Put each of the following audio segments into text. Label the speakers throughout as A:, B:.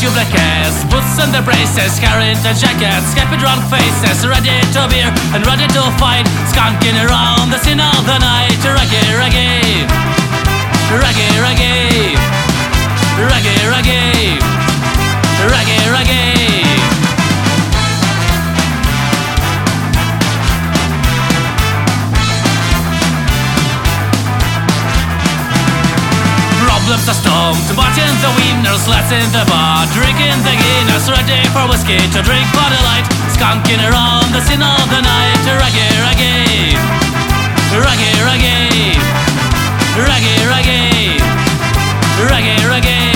A: tubercles, boots and the braces, carrying the jackets, happy drunk faces, ready to beer and ready to fight, skunking around the scene of the night. Reggae, reggae, Problems are stumped, watching the wieners, let's in the bar, drinking the Guinness, ready for whiskey to drink the light, skunking around the scene of the night. Reggae, reggae, reggae, reggae, reggae, reggae, reggae, reggae.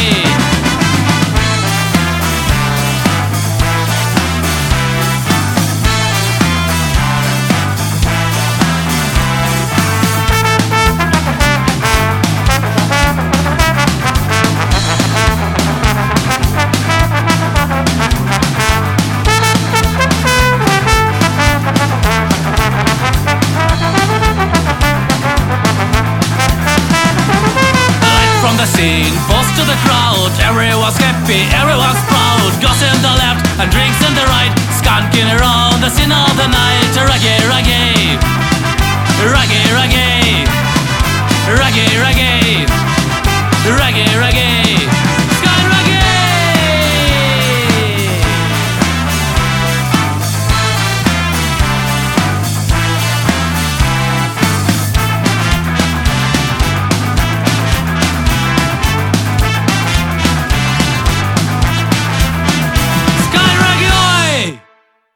A: The scene, falls to the crowd. Everyone's happy, everyone's proud.